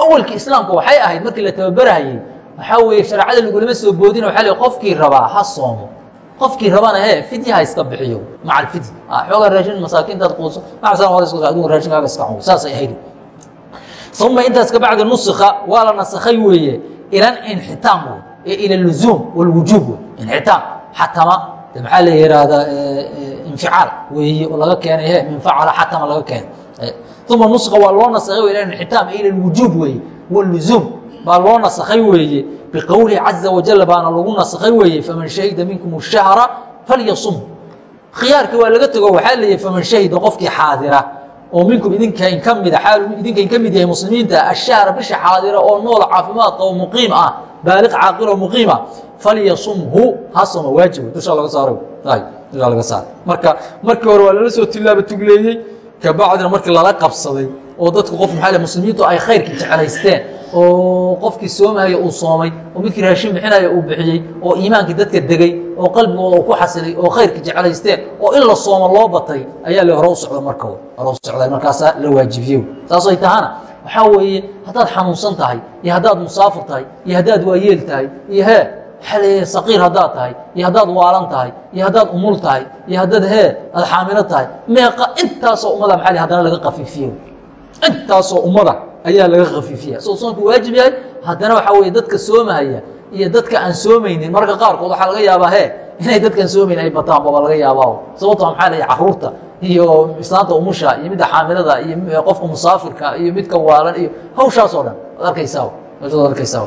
Awalkii islaamka waxay ahayd markii la tababarahayey waxaa weeye shareecada lagulama soo boodina waa l qofkii rabaa ha soomo. Qofkii rabana he fidya ha iska bixiyo maca alfidya xoogaa raashin masaakiintaad quuso adigu raashinkaaga iska cungo saasay ahayd. Uma intaas kabacdi nusika waa la nasakhay weeye ilan inxitaam wey ila luzuum walwujuub wey inxitaam. Xatama maxaa la yihahdaa inficaal weeye oo laga keenay he min facala xatama laga keenay. Uma nusika waa loo nasakhay ila inxitaam ila lwujuub weeye walluzuum baa loo nasakhay weeye biqowlihi caza wajal baana lagu nasakhay weeye faman shahida minkum الshahra falyasum. Khiyaarkii waa laga tego waxaa leeyahy faman shahida qofkii xaadira oo minkum idinka in ka mida xaal idinka in ka mid yahay muslimiinta ashahra bisha xaadira oo nool caafimaad qabo muqiim ah baaliq caaqil oo muqiima falyasumhu ha somo waajib dusha laga saaro. Dusha laga saaro. Marka markii hore waa lala soo tilaaba tugleeyey kabacdina markii lala qabsaday oo dadku qof maxaa muslimiintu ay khayrkii jeclaysteen oo qofkii soomahaya uu soomay oo midkii raashin bixinaya uu bixiyey oo iimaankii dadka degay oo qalbigooda uu ku xasilay oo khayrkii jeclaysteen oo in la soomo loo batay ayaa la hore u socda marka hore. U socday markaasaa la waajibiye saasay tahana waxaa weeye haddaad xanuunsan tahay iyo haddaad musaafir tahay iyo haddaad waayeel tahay iyo hee waxaa leeyahay saqiir haddaad tahay iyo haddaad waalan tahay iyo haddaad umul tahay iyo haddaad hee aad xaamilo tahay meeqa intaasoo ummada maxaa le haddana laga qafiifiye intaasoo ummada ayaa laga khafiifiya soo soonku waajib yahay haddana waxaa weye dadka soomahaya iyo dadka aan soomaynin marka qaarkood waxaa laga yaabaa he inay dadkaan soomayn ay bataan baba laga yaabaa sababto maxaa leeya carruurta iyo islaanta umusha iyo midda xaamilada iyo qofka musaafirka iyo midka waalan iyo hawshaas oo dhan. Ad arkaysaa ad arkaysaa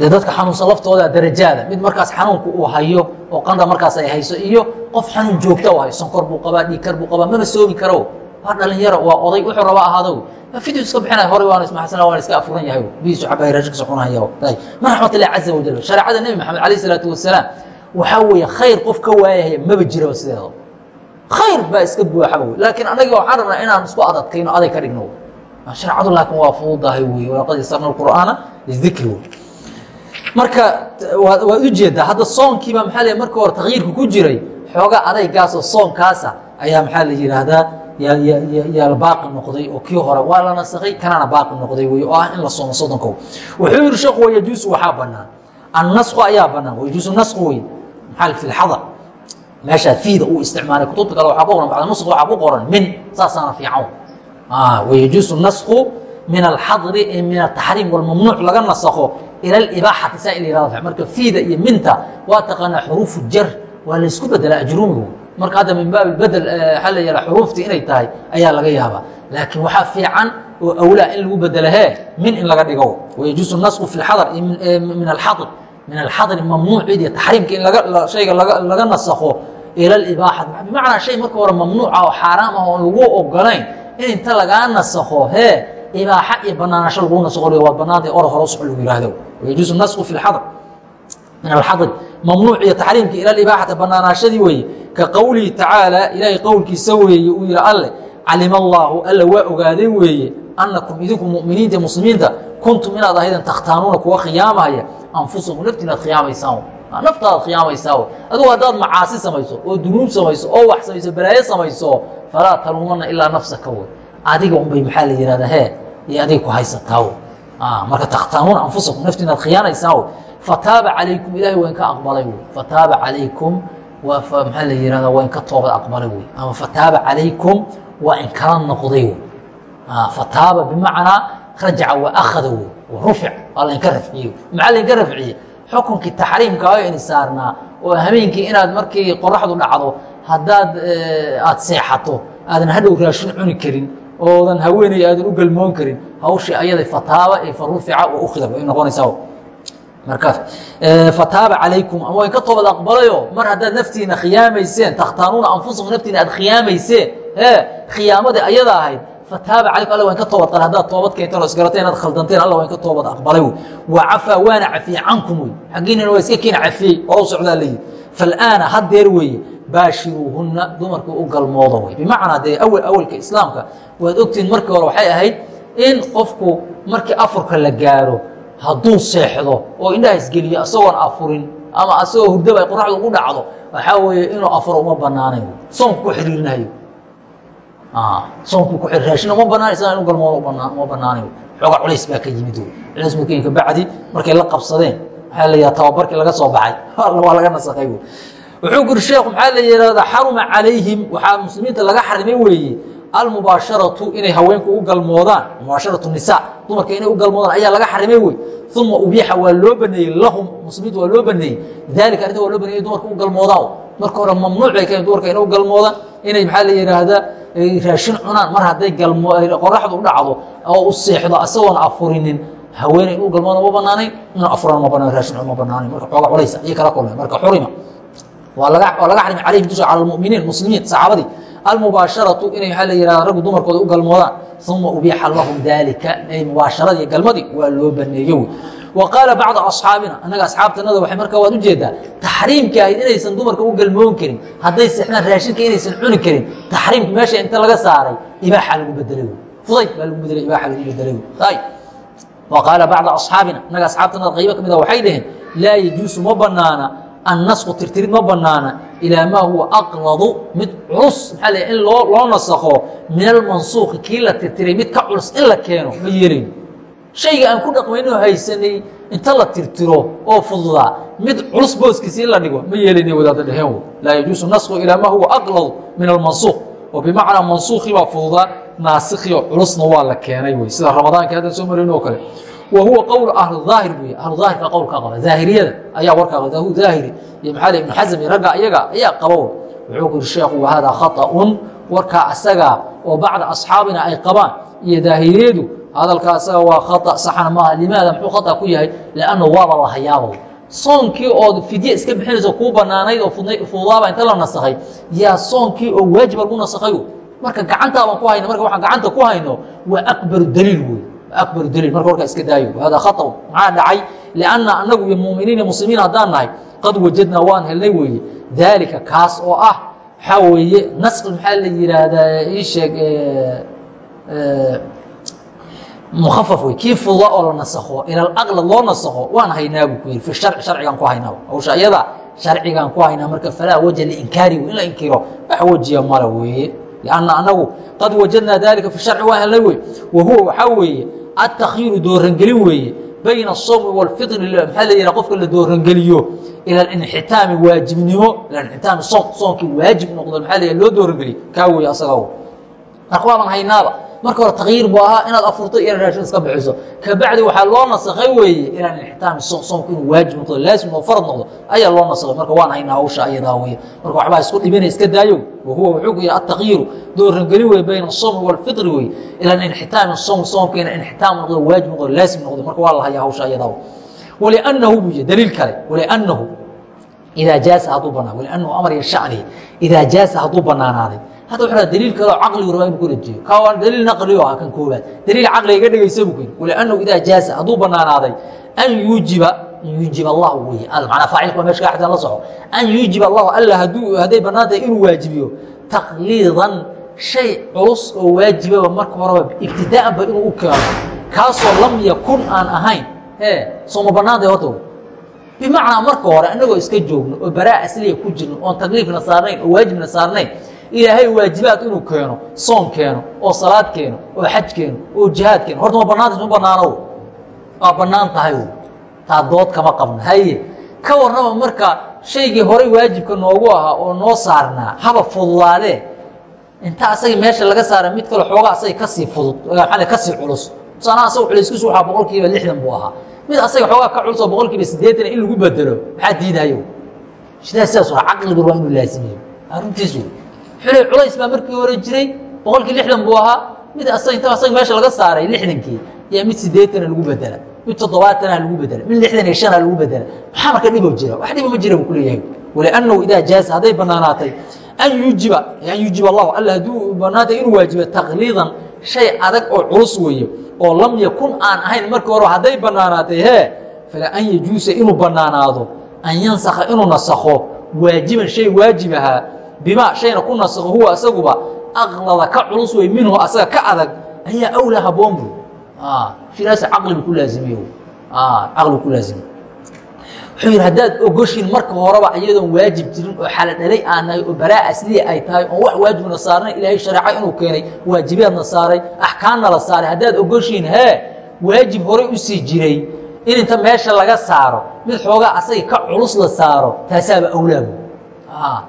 dee dadka xanuunsan laftooda darajaada mid markaas xanuunku uu hayo oo qandha markaas ay hayso iyo qof xanuun joogta u hayo sonkor buu qabaa dhiigkar buu qabaa maba soomi karo waa dhalinyaro waa oday wuxuu rabaa ahaado video iska bixinaya horay waan ismaxsana waan iska afuran yahay. Biisu cabay raashinkiisa cunaya ma raxmatullahi caza wajal shareecada nebi maxamed calayh salaatu wasalaam waxaa weeye khayr qof ka waayahaya maba jiraba sideeda khayr baa iska buuxaba wey. Laakiin anaga waxaan rabnaa inaan isku adadkayno aday ka dhigno. Shareecadu laakiin waa fududahay wey. Walaqad yasarna qur'aana lidikri wey. Marka waad u jeedaa hadda soonkiiba maxaa la marka hore takyiirka ku jiray xoogaa adaygaasoo soonkaasa ayaa maxaa la yidhaahdaa yaa baaqi waa la laysku bedelaa ajruumigu marka hadda min baab bedel waxaa la yihahda xuruuftii inay tahay ayaa laga yaabaa. Laakiin waxaa fiican oo awlaa in lagu bedelo hee min in laga dhigo. Wayajuusu nasku fi lxadar min alxadr min alxadri mamnuucid iyo taxriimka in shayga laga nasakho ila alibaaxati bimacnaa shay marka hore mamnuuca oo xaaraam ah oon lagu ogolayn in inta lagaa nasakho hee ibaaxa iyo banaanasho lagu nasakho waa banaanta or hore soco lagu yihahdo wayajuusu nasku fi lxadr min alxadri mamnuuc iyo taxriimka ila ibaaxati banaanaashadii weeye ka qowlihi tacaala ilaahay qowlkiisa weeye uu yihi alle calima allaahu alla waa ogaadeen weeye annakum idinku muminiinta muslimiinta kuntum inaad ahayden takhtaanuuna kuwa khiyaamaya anfusakum naftiin aad khiyaamaysaan naftaadaad khiyaamaysaa adugu haddaad macaasi samayso oo dunuub samayso oo wax samayso balaayo samayso falaa taluumana ilaa nafsaka wey adiga unbay maxaa la yihahdaa hee iyo adiga ku haysataa marka takhtaanuuna anfusakum naftiin aad khiyaanaysaan wey fataaba calaykum ilahay waa inka aqbalay fataaba calaykum waa maxaa la yihahda waa inka toobad aqbalay wey. Ama fataaba calaykum waa inkala noqday wey. Fataaba bimacnaa rajaca waa akhada wey. Rufic waa laynka rafciye maxaa laynka rafciye xukunkii taxriimka ayni saarnaa oo hameenkii inaad markii qoraxdu dhacdo haddaad aad seexato aadan hadhow raashin cuni karin oodan haweeney aadan u galmoon karin hawshii ayada fataaba ee farufica wa ukhida ay noqonaysaa markaas fataaba calaykum ama wayn ka toobad aqbalayo. Mar haddaad naftiina khiyaamayseen takhtaanuuna anfusakum naftiina aad khiyaamayseen e khiyaamadii ayada ahayd fataaba calaykum alla waan ka toobad qal haddaad toobad keenteen oo isgarateen inaad khaldanteen alla waan ka toobad aqbalay wey wa cafaa waana cafiyey cankum wey. Xaggiinina waa iska keena cafiyey oo u socdaa leeyihi fal'aana haddeer weeye baashiruuhunna dumarka u galmooda wey. Bimacnaa dee awel awelka islaamka waad ogtihiin markii hore waxay ahayd in qofku markii afurka la gaaro hadduu seexdo oo indhaha isgeliyo isagoon afurin ama asagoo hurdaba ay qoraxdu ugu dhacdo waxaa weeye inuu afuro uma banaanayn soonku ku xiriirinayo soonku ku raashin uma banaan isaga inu galmoodo uma banaanayo xoogaa culays baa ka yimid culays markii kabacdi markay la qabsadeen maxaa la yidhaha tababarkii laga soo baxay. Waa laga nasakay wuxuu guri sheekhu maxaa la yidhahdaa xaruma calayhim. Waxaa muslimiinta laga xarimay weeye almubaasharatu inay haweenku u galmoodaan mubaasharatu nisa dumarka inay u galmoodaan ayaa laga xarimay wey uma ubiixa waa loo baneeyey lahum muslimiinta waa loo baneeyey. Dalika arrinta waa loo baneeyey dumarka u galmoodaan. Marka hore mamnuuc bay kaen dumarka inay u galmoodaan. Inay maxaa la yidhaahdaa raashin cunaan. Mar hadday qoraxdu u dhacdo oo u seexdo isagoon afurinin haweeney in u galmooda ma banaanayn. Inuu afuraan ma banaan raashin ma banaanayn. Marka xooga culaysa iyo kala kulmay marka xurima waa laga waa laga xarimay calayhim dusha cala almu'miniin muslimiin saxaabadii almubaasharatu inay waxaa la yihahda raggu dumarkooda u galmoodaan. Uma ubiixa lahum daalika. Mubaasharadii galmadii waa loo baneeye wey wa qaala bacdu asxaabina annaga asxaabtanada waxay markaa waad u jeedaa taxriimkii ahayd inaysan dumarka u galmoon karin hadday seexdaan raashinka inaysan cuni karin taxriimki meesha inta laga saaray ibaaxa lagu bedelay wey fudayd baa lagu bedelay ibaaxa lagu bedelay wey wa qaala bacdu asxaabina annaga asxaabtanada qaybo ka mid a waxay dhaheen laa yajuusu ma banaana annasku tirtirid ma banaana ilaa maa huwa aqladu mid culus maxaa la in loo nasakho min almansuuqi kii la tirtiray mid ka culus in la keeno ma yeelin shayga aan ku dhaqmaynoo haysanay inta la tirtiro oo fududaa mid culus booskiisi in la dhigo ma yeelina wadaada dheheen laa yajuusu nasku ilaa maa huwa aqladu min almansuuq oo bimacnaa mansuukhii baa fududaa naasikhiio culusna waa la keenay wey sida ramadaanka hadda soo marayn oo kale wa huwa qowl ahluaahir buy ahluaahirka qowlka qaba. Daahiriyada ayaa warka qaba. Ahu daahiri iyo maxaa ibn xasm iyo ragga iyaga ayaa qabow wuxuu yiri sheekhu wahadaa khaطaun warkaa asagaa oo bacda asxaabina ay qabaan iyo daahiriyadu hadalkaa asaga waa khata saxna maaha. Limaada muxuu khata ku yahay? Lianna waaba la hayaabo soonkii oo fidye iska bixinayso kuu banaanayd oo fudaaba inta la nasakhay yaa soonkii oo waajiba lagu nasakhayo marka gacantaa baan ku hayna marka waxaan gacanta ku hayno waa akbaru daliil wey akbaru daliil marka warkaa iska daayo hada khaطأ maxaa dhacay lianna annagu iyo muuminiin iyo muslimiin haddaan nahay qad wajadnaa waan helnay weeye daalika kaas oo ah waxaa weeye nasqi maxaa la yihaahdaa ii sheeg mukhafaf wey kii fududa oo la nasakho ila alaqlad loo nasakho waan haynaa buu ku yidhi fi sharci sharcigaan ku haynaa hawsha iyada sharcigaan ku haynaa marka falaa waja liinkaari in la inkiro wax wajiya male weeye lianna annagu qad wajadnaa daalika fi sharci waan helnay wey wa huwa waxaa weeye atakhiiru doorangelin weeye bayna asawmi walfitri maxaa la yidhaha qofka la doorangeliyo ila alinxitaami waajibnimo ila inxitaami soon soonkii waajib noqdo maxaa la loo doorangeliyo kaa weeye asaga marka waaban haynaaba marka hore takyiir buu ahaa inaad afurto iyo raashin iska bixiso. Kabacdi waxaa loo nasakhay weeye inaan ixtaami soonku inuu waajib noqdo laasim oo farad noqdo. Ayaa loo nasakhay. Marka waan haynaa hawsha ayadaa weye marka waxbaa isku dhibina iska daayo. Wahuwa wuxuu yahay atakyiiru doorangelin weye bayna asawmi walfitri weye ila inxitaami soom soomka ina inxitaam noqdo waajib noqdo laasim noqdo. Marka waa la hayaa hawsha ayadaa waliannahu buu daliil kale. Waliannahu idaa jaasa hadduu banaa waliannahu amar iyo shacnihi idaa jaasa hadduu banaanaaday hadda wuxuu daliil kaleo caqligu rabaa inu ku rajiyo. Ka waa daliil naqliyo ah kan koobaad daliil caqliga iga dhegaysa buu kuyidhi waliannahu idaa jaasa hadduu banaanaaday an yuujiba an yuujiba allahu weye macnaa faacilka waa meesha ka xigtaan la soco. An yuujiba allahu alla hadday bannaan tahay inuu waajibiyo taqliidan shay culus oo waajibaba marka horeba ibtidaa'an ba inuu u keeno. Kaasoo lam yakun aan ahayn ee sooma bannaan tahay horta bimacnaa marka hore annagoo iska joogno oo baraa asliya ku jirno oon takliifna saarnayn oo waajibna saarnayn ilaahay waajibaad inuu keeno soon keeno oo salaad keeno oo xaj keeno oo jihaad keeno. Horta ma banaanta ma banaano waa bannaan tahay taa dood kama qabno haye ka warrama marka shaygii horay waajibka noogu ahaa oo noo saarnaa haba fududaadee? Inta asaga meesha laga saara mid kale xoogaa asaga ka sii fudud maa ka sii culus. Tusaalaha asaga culayskiisu waxaa boqol kiiba lixdan buu ahaa. Mid asaga xoogaa ka culus oo boqol kiiba siddeetan in lagu bedelo maxaa diidayo sidaas sidaas waa caqligu waa inuu laasimiyo arrintiisu xulay culays baa markii hore jiray boqolkii lixdan buu ahaa. Mid asaga meesha laga saaray lixdankii yaa mid siddeetana lagu bedela mid toddobaatana lagu bedela mid lixdan iyo shana lagu bedela maxaa marka dhibo jira? Wax dhibo ma jira buu kuleeyahay waliannahu idaa jaasa hadday bannaanaatay an yuujiba an yuujiba allahu alla hadduu bannaantay inuu waajiba taqliidan shay adag oo culus weeye oo lam yakun aan ahayn markii hore hadday bannaanaatay hee fala an yajuusa inuu bannaanaado an yansakha inuu nasakho waajiban shay waajib ahaa bima shayna ku nasakho huwa asaguba aqlada ka culus wey minhu asaga ka adag ayaa awlaa haboon bu shiraas caqligu ku laazimiyo caqligu ku laazimiyo wuxuu yidhi haddaad ogoshiin marka horeba iyadoon waajib jirin oo xala dhalay aan nahay oo baraa asliya ay tahay oon wax waajibna saarnay ilaahay shareeco inuu keenay waajibaadna saaray axkaamna la saaray. Haddaad ogoshiin hee waajib horay u sii jiray in inta meesha laga saaro mid xoogaa asaga ka culus la saaro taasaaba awlaabu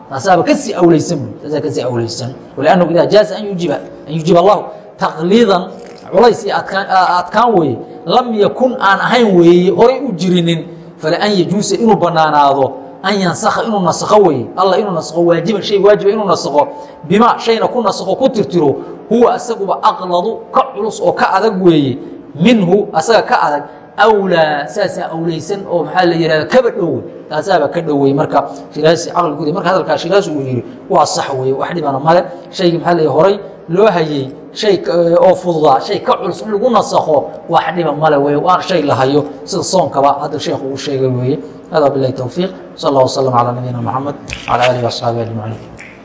taasaaba ka sii awlaysan bu taasaa ka sii awlaysan. Waliannahu idaa jaaza an yujiba an yujiba allahu taqliidan culays iyo adkaan weeye. Lam yakun aan ahayn weeye horay u jirinin fala an yajuusa inuu banaanaado an yansakha inuu nasakho weeye. Alla inuu nasakho waajiban shay waajiba inuu nasakho. Bima shayna ku nasakho ku tirtiro huwa asaguba aqladu ka culus oo ka adag weeye. Minhu asaga ka adag awlaa saasaa awlaysan oo maxaa la yihahda kaba dhowe taasaaba ka dhowey marka shiraasi caqligudi marka hadalkaa shiraasi uu yidhi waa sax weeye wax dhibana male shaygii maxaa la horay loo hayey shay oo fududaa shay ka culus in lagu nasakho wax dhiba male weye waan shay la hayo. Sida soonkaba hadda sheekhu uu sheegay weeye. Hada bilahi towfiiq sal allah wasalam calaa nabiyina moxamed wcala alihi waasxaabihi ajmaciin